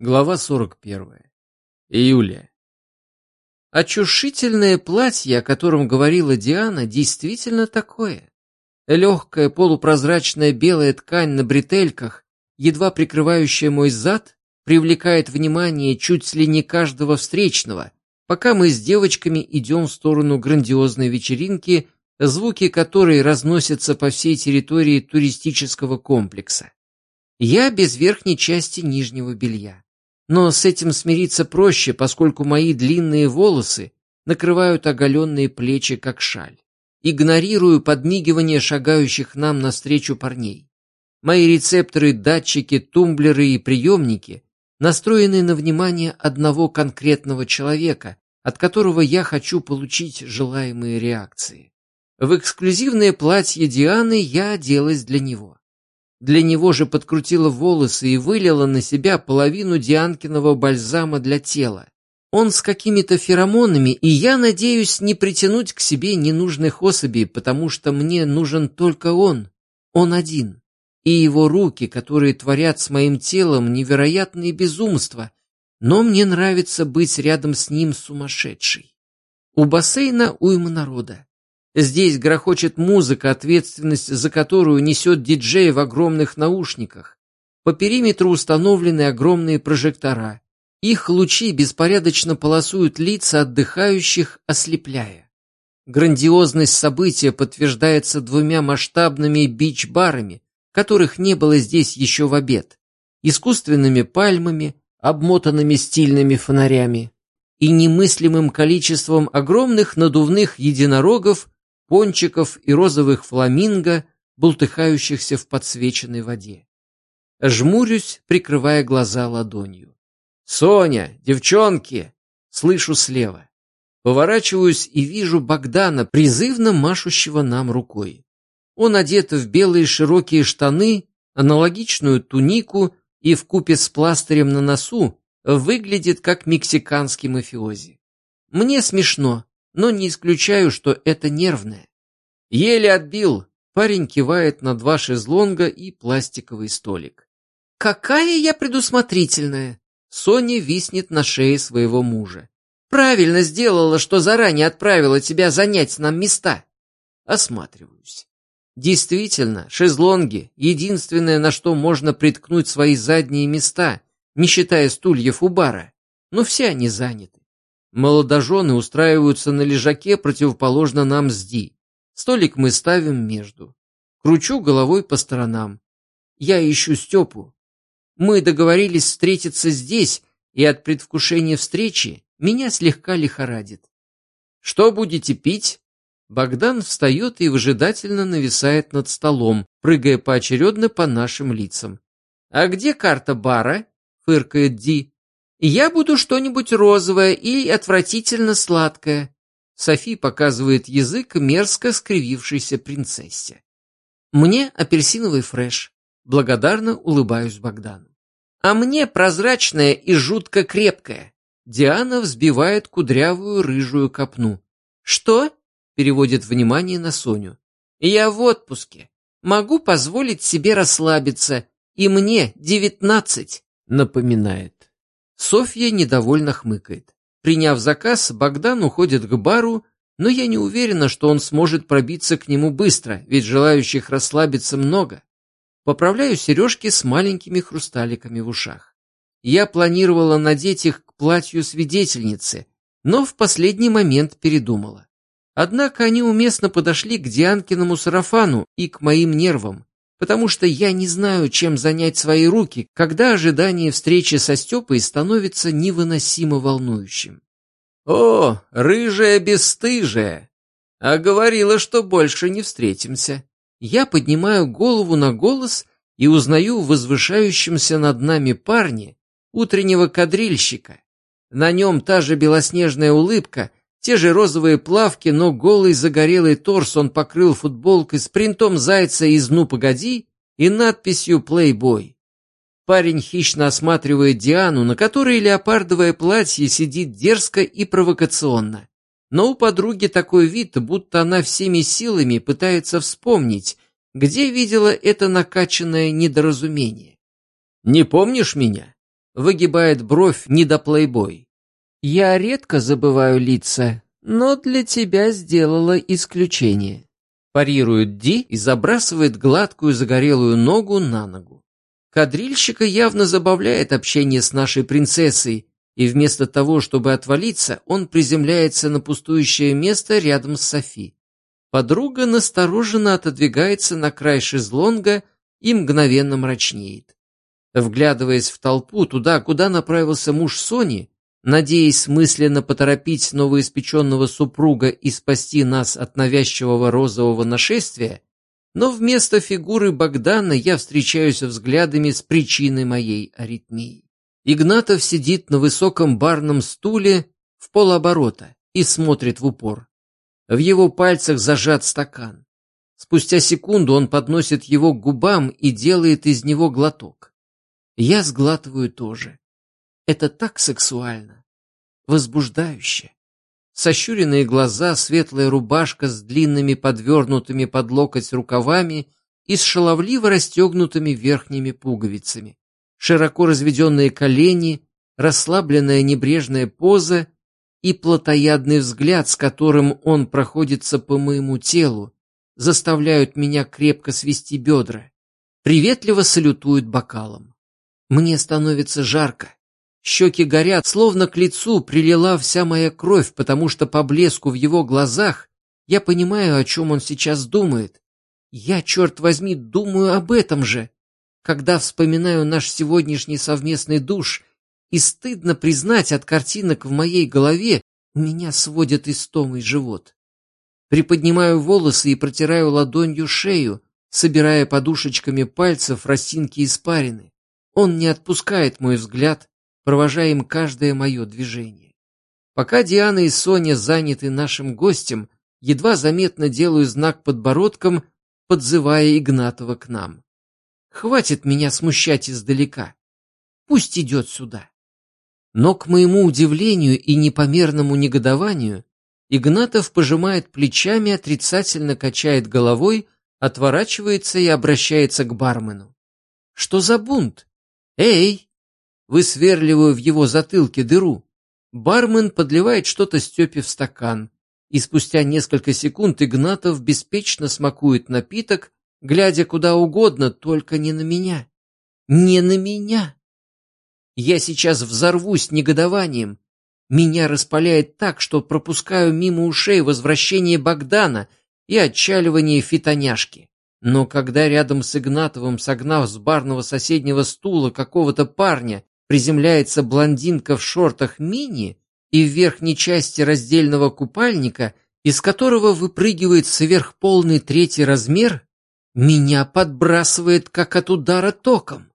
Глава 41. Июля. Очушительное платье, о котором говорила Диана, действительно такое. Легкая полупрозрачная белая ткань на бретельках, едва прикрывающая мой зад, привлекает внимание чуть ли не каждого встречного, пока мы с девочками идем в сторону грандиозной вечеринки, звуки которой разносятся по всей территории туристического комплекса. Я без верхней части нижнего белья. Но с этим смириться проще, поскольку мои длинные волосы накрывают оголенные плечи, как шаль. Игнорирую подмигивание шагающих нам навстречу парней. Мои рецепторы, датчики, тумблеры и приемники настроены на внимание одного конкретного человека, от которого я хочу получить желаемые реакции. В эксклюзивное платье Дианы я оделась для него. Для него же подкрутила волосы и вылила на себя половину Дианкиного бальзама для тела. Он с какими-то феромонами, и я надеюсь не притянуть к себе ненужных особей, потому что мне нужен только он, он один. И его руки, которые творят с моим телом невероятные безумства, но мне нравится быть рядом с ним сумасшедшей. У бассейна уйма народа. Здесь грохочет музыка, ответственность за которую несет диджей в огромных наушниках. По периметру установлены огромные прожектора. Их лучи беспорядочно полосуют лица отдыхающих, ослепляя. Грандиозность события подтверждается двумя масштабными бич-барами, которых не было здесь еще в обед, искусственными пальмами, обмотанными стильными фонарями, и немыслимым количеством огромных надувных единорогов, пончиков и розовых фламинго, бултыхающихся в подсвеченной воде. Жмурюсь, прикрывая глаза ладонью. «Соня! Девчонки!» Слышу слева. Поворачиваюсь и вижу Богдана, призывно машущего нам рукой. Он одет в белые широкие штаны, аналогичную тунику и в купе с пластырем на носу выглядит как мексиканский мафиози. Мне смешно, но не исключаю, что это нервное. Еле отбил, парень кивает на два шезлонга и пластиковый столик. «Какая я предусмотрительная!» Соня виснет на шее своего мужа. «Правильно сделала, что заранее отправила тебя занять нам места!» Осматриваюсь. Действительно, шезлонги — единственное, на что можно приткнуть свои задние места, не считая стульев у бара, но все они заняты. Молодожены устраиваются на лежаке противоположно нам с Ди. Столик мы ставим между. Кручу головой по сторонам. Я ищу Степу. Мы договорились встретиться здесь, и от предвкушения встречи меня слегка лихорадит. «Что будете пить?» Богдан встает и выжидательно нависает над столом, прыгая поочередно по нашим лицам. «А где карта бара?» — фыркает Ди. Я буду что-нибудь розовое и отвратительно сладкое. Софи показывает язык мерзко скривившейся принцессе. Мне апельсиновый фреш. Благодарно улыбаюсь Богдану. А мне прозрачное и жутко крепкое. Диана взбивает кудрявую рыжую копну. Что? Переводит внимание на Соню. Я в отпуске. Могу позволить себе расслабиться. И мне девятнадцать, напоминает. Софья недовольно хмыкает. Приняв заказ, Богдан уходит к бару, но я не уверена, что он сможет пробиться к нему быстро, ведь желающих расслабиться много. Поправляю сережки с маленькими хрусталиками в ушах. Я планировала надеть их к платью свидетельницы, но в последний момент передумала. Однако они уместно подошли к Дианкиному сарафану и к моим нервам, потому что я не знаю, чем занять свои руки, когда ожидание встречи со Степой становится невыносимо волнующим. «О, рыжая бесстыжая! А говорила, что больше не встретимся!» Я поднимаю голову на голос и узнаю в возвышающемся над нами парне утреннего кадрильщика. На нем та же белоснежная улыбка, те же розовые плавки, но голый загорелый торс он покрыл футболкой с принтом зайца из «Ну, погоди» и надписью «Плейбой». Парень хищно осматривает Диану, на которой леопардовое платье сидит дерзко и провокационно. Но у подруги такой вид, будто она всеми силами пытается вспомнить, где видела это накачанное недоразумение. «Не помнишь меня? выгибает бровь недоплейбой. «Я редко забываю лица, но для тебя сделала исключение». Парирует Ди и забрасывает гладкую загорелую ногу на ногу. Кадрильщика явно забавляет общение с нашей принцессой, и вместо того, чтобы отвалиться, он приземляется на пустующее место рядом с Софи. Подруга настороженно отодвигается на край шезлонга и мгновенно мрачнеет. Вглядываясь в толпу туда, куда направился муж Сони, надеясь мысленно поторопить новоиспеченного супруга и спасти нас от навязчивого розового нашествия, но вместо фигуры Богдана я встречаюсь взглядами с причиной моей аритмии. Игнатов сидит на высоком барном стуле в полоборота и смотрит в упор. В его пальцах зажат стакан. Спустя секунду он подносит его к губам и делает из него глоток. Я сглатываю тоже. Это так сексуально, возбуждающе. Сощуренные глаза, светлая рубашка с длинными подвернутыми под локоть рукавами и с шаловливо расстегнутыми верхними пуговицами широко разведенные колени, расслабленная небрежная поза и плотоядный взгляд, с которым он проходится по моему телу, заставляют меня крепко свести бедра, приветливо салютуют бокалом. Мне становится жарко. Щеки горят, словно к лицу прилила вся моя кровь, потому что по блеску в его глазах я понимаю, о чем он сейчас думает. Я, черт возьми, думаю об этом же когда вспоминаю наш сегодняшний совместный душ, и стыдно признать от картинок в моей голове, меня сводит истомый живот. Приподнимаю волосы и протираю ладонью шею, собирая подушечками пальцев росинки испарины. Он не отпускает мой взгляд, провожая им каждое мое движение. Пока Диана и Соня заняты нашим гостем, едва заметно делаю знак подбородком, подзывая Игнатова к нам. Хватит меня смущать издалека. Пусть идет сюда. Но, к моему удивлению и непомерному негодованию, Игнатов пожимает плечами, отрицательно качает головой, отворачивается и обращается к бармену. «Что за бунт? Эй!» Высверливаю в его затылке дыру. Бармен подливает что-то Степе в стакан, и спустя несколько секунд Игнатов беспечно смакует напиток, глядя куда угодно, только не на меня. Не на меня. Я сейчас взорвусь негодованием. Меня распаляет так, что пропускаю мимо ушей возвращение Богдана и отчаливание фитоняшки. Но когда рядом с Игнатовым, согнав с барного соседнего стула какого-то парня, приземляется блондинка в шортах мини и в верхней части раздельного купальника, из которого выпрыгивает сверхполный третий размер, меня подбрасывает, как от удара током.